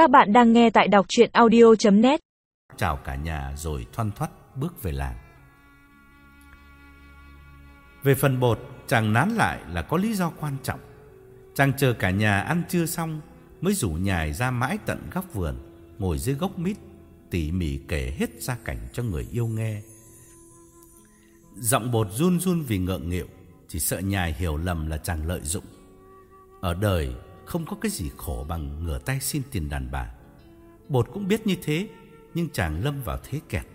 Các bạn đang nghe tại đọc chuyện audio.net Chào cả nhà rồi thoăn thoắt bước về làng. Về phần bột, chàng nán lại là có lý do quan trọng. Chàng chờ cả nhà ăn trưa xong mới rủ nhài ra mãi tận góc vườn, ngồi dưới gốc mít, tỉ mỉ kể hết gia cảnh cho người yêu nghe. Giọng bột run run vì ngượng nghịu, chỉ sợ nhài hiểu lầm là chàng lợi dụng. Ở đời không có cái gì khổ bằng ngửa tay xin tiền đàn bà. Bột cũng biết như thế, nhưng chàng lâm vào thế kẹt.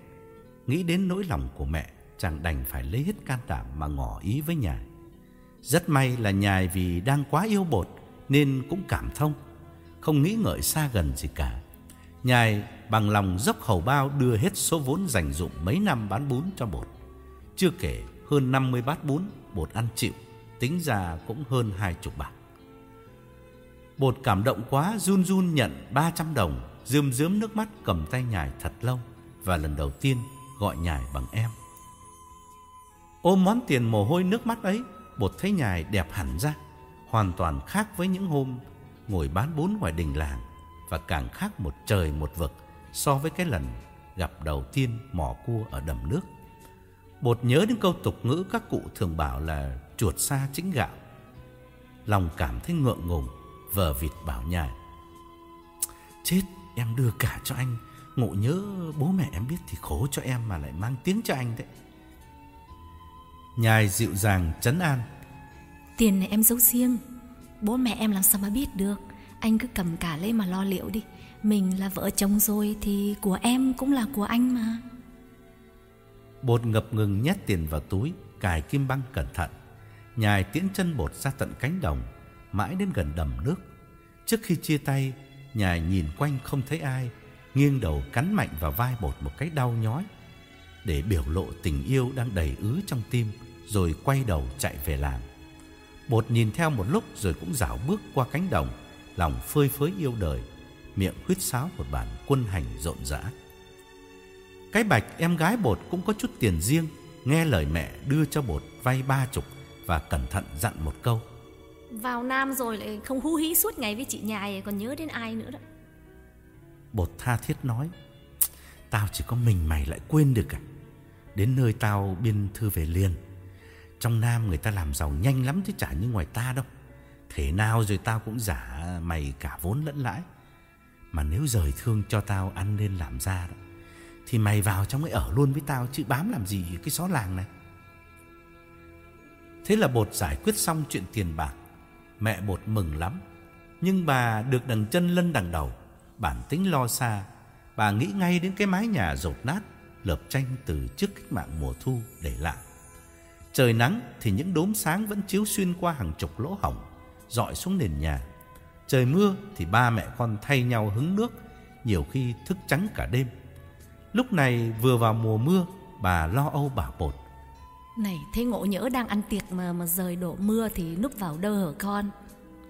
Nghĩ đến nỗi lòng của mẹ, chàng đành phải lấy hết can đảm mà ngỏ ý với nhài. Rất may là nhài vì đang quá yêu bột nên cũng cảm thông, không nghĩ ngợi xa gần gì cả. Nhài bằng lòng dốc hầu bao đưa hết số vốn dành dụng mấy năm bán bún cho bột. Chưa kể hơn 50 bát bún bột ăn chịu, tính ra cũng hơn hai chục bạc. Bột cảm động quá run run nhận 300 đồng, rơm rớm nước mắt cầm tay nhài thật lâu và lần đầu tiên gọi nhài bằng em. Ôm món tiền mồ hôi nước mắt ấy, bột thấy nhài đẹp hẳn ra, hoàn toàn khác với những hôm ngồi bán bún ngoài đình làng và càng khác một trời một vực so với cái lần gặp đầu tiên mò cua ở đầm nước. Bột nhớ đến câu tục ngữ các cụ thường bảo là chuột xa chính gạo. Lòng cảm thấy ngượng ngùng vờ vịt bảo nhài. Chết, em đưa cả cho anh. Ngộ nhớ bố mẹ em biết thì khổ cho em mà lại mang tiếng cho anh đấy. Nhài dịu dàng trấn an. Tiền này em giấu riêng. Bố mẹ em làm sao mà biết được. Anh cứ cầm cả lấy mà lo liệu đi. Mình là vợ chồng rồi thì của em cũng là của anh mà. Bột ngập ngừng nhét tiền vào túi, cài kim băng cẩn thận. Nhài tiễn chân bột ra tận cánh đồng mãi đến gần đầm nước. Trước khi chia tay, nhài nhìn quanh không thấy ai, nghiêng đầu cắn mạnh vào vai bột một cái đau nhói để biểu lộ tình yêu đang đầy ứ trong tim, rồi quay đầu chạy về làng. Bột nhìn theo một lúc rồi cũng dạo bước qua cánh đồng, lòng phơi phới yêu đời, miệng huýt sáo một bản quân hành rộn rã. Cái bạch em gái bột cũng có chút tiền riêng, nghe lời mẹ đưa cho bột vay ba chục và cẩn thận dặn một câu. Vào Nam rồi lại không hú hí suốt ngày với chị nhài còn nhớ đến ai nữa đó. Bột tha thiết nói, Tao chỉ có mình mày lại quên được à? Đến nơi tao biên thư về liền. Trong Nam người ta làm giàu nhanh lắm chứ chả như ngoài ta đâu. Thế nào rồi tao cũng giả mày cả vốn lẫn lãi. Mà nếu rời thương cho tao ăn nên làm ra đó, Thì mày vào trong ấy ở luôn với tao Chứ bám làm gì cái xó làng này. Thế là bột giải quyết xong chuyện tiền bạc Mẹ bột mừng lắm. Nhưng bà được đằng chân lân đằng đầu. Bản tính lo xa. Bà nghĩ ngay đến cái mái nhà rột nát, Lợp tranh từ trước cách mạng mùa thu để lại. Trời nắng thì những đốm sáng vẫn chiếu xuyên qua hàng chục lỗ hổng dọi xuống nền nhà. Trời mưa thì ba mẹ con thay nhau hứng nước, Nhiều khi thức trắng cả đêm. Lúc này vừa vào mùa mưa, Bà lo âu bảo bột. Này, thế ngộ nhỡ đang ăn tiệc mà mà rời đổ mưa thì núp vào đâu hở con?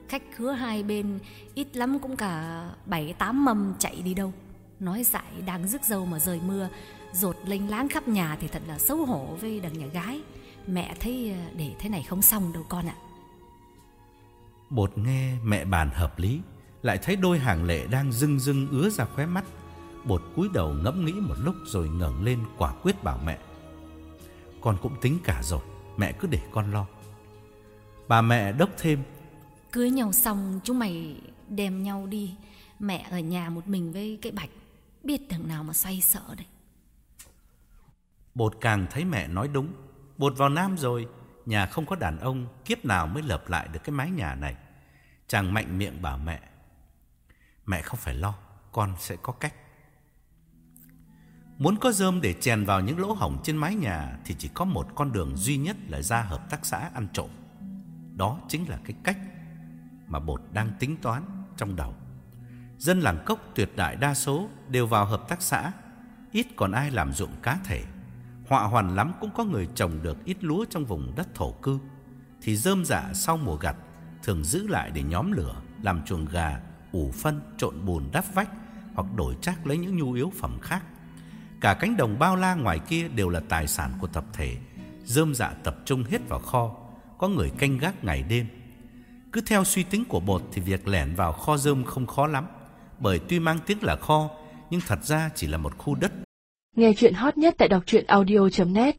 Khách khứa hai bên ít lắm cũng cả bảy, tám mâm chạy đi đâu. Nói dại đang rước dâu mà rời mưa, Rột lênh láng khắp nhà thì thật là xấu hổ với đằng nhà gái. Mẹ thấy à, để thế này không xong đâu con ạ. Bột nghe mẹ bàn hợp lý, Lại thấy đôi hàng lệ đang rưng rưng ứa ra khóe mắt. Bột cúi đầu ngẫm nghĩ một lúc rồi ngẩng lên quả quyết bảo mẹ. Con cũng tính cả rồi Mẹ cứ để con lo. Bà mẹ đốc thêm. Cưới nhau xong chúng mày đem nhau đi. Mẹ ở nhà một mình với cái bạch Biết thằng nào mà xoay sợ đây? Bột càng thấy mẹ nói đúng. Bột vào Nam rồi Nhà không có đàn ông Kiếp nào mới lập lại được cái mái nhà này? Chàng mạnh miệng bảo mẹ Mẹ không phải lo Con sẽ có cách Muốn có rơm để chèn vào những lỗ hổng trên mái nhà Thì chỉ có một con đường duy nhất là ra hợp tác xã ăn trộm. Đó chính là cái cách Mà bột đang tính toán trong đầu. Dân làng cốc tuyệt đại đa số đều vào hợp tác xã Ít còn ai làm ruộng cá thể. Họa hoàn lắm cũng có người trồng được ít lúa trong vùng đất thổ cư. Thì rơm dạ sau mùa gặt Thường giữ lại để nhóm lửa Làm chuồng gà, ủ phân, trộn bùn đắp vách Hoặc đổi trác lấy những nhu yếu phẩm khác. Cả cánh đồng bao la ngoài kia đều là tài sản của tập thể. Rơm dạ tập trung hết vào kho, Có người canh gác ngày đêm. Cứ theo suy tính của bột Thì việc lẻn vào kho rơm không khó lắm, bởi tuy mang tiếng là kho, nhưng thật ra chỉ là một khu đất. Nghe chuyện hot nhất tại đọc truyện audio.net